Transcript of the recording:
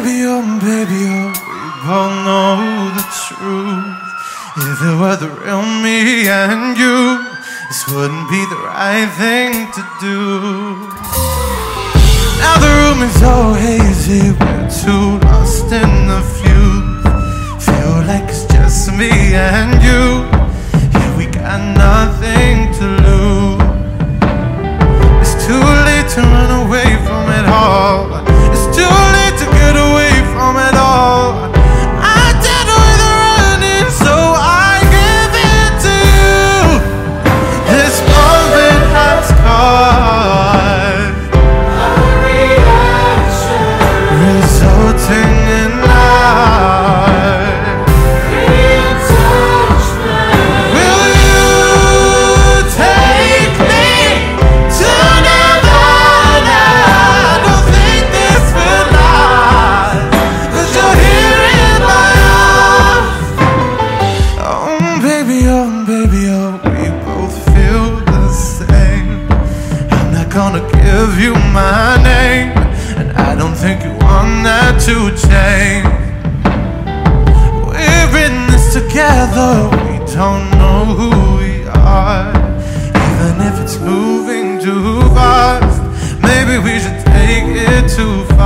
baby, oh, baby, oh, we both know the truth. If it were the real me and you, this wouldn't be the right thing to do. Now the room is so hazy, we're too lost in the fugue. Feel like it's just me and you. Yeah, we got nothing to lose. Gonna give you my name, and I don't think you want that to change. We're in this together, we don't know who we are. Even if it's moving too fast, maybe we should take it too far.